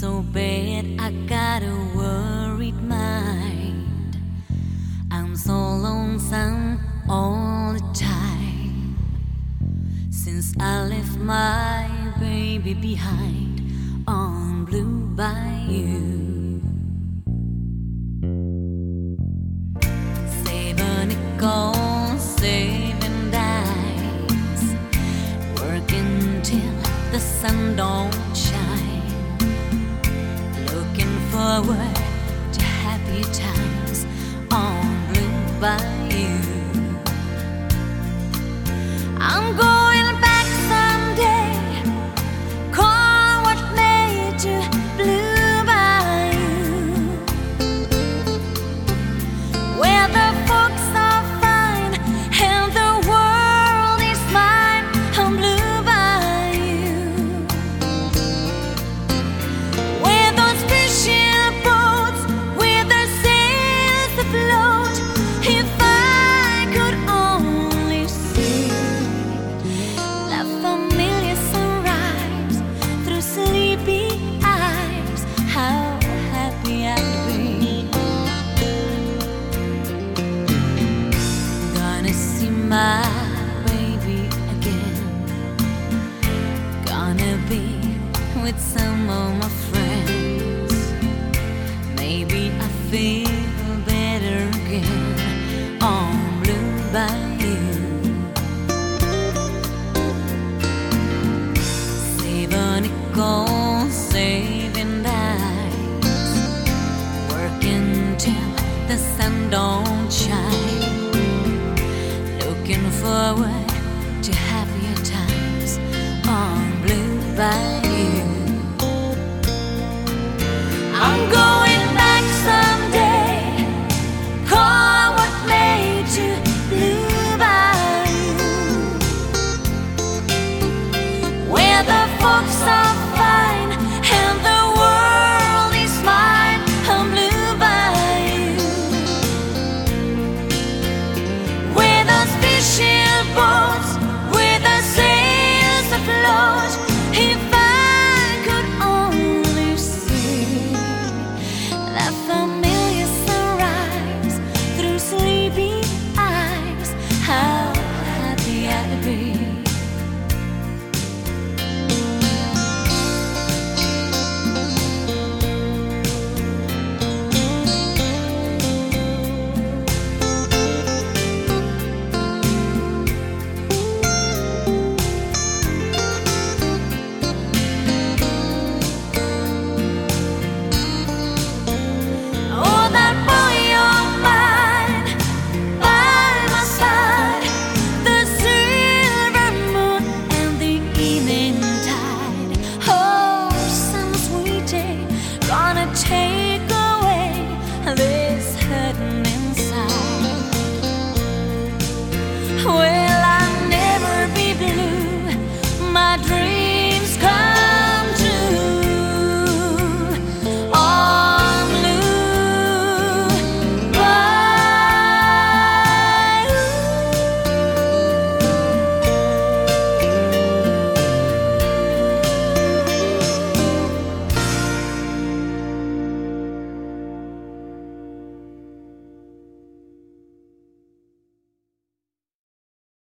so bad, I got a worried mind. I'm so lonesome all the time. Since I left my baby behind on Blue Bayou. Working till the sun don't forward to happy times on Blue Bayou. My baby again. Gonna be with some of my friends.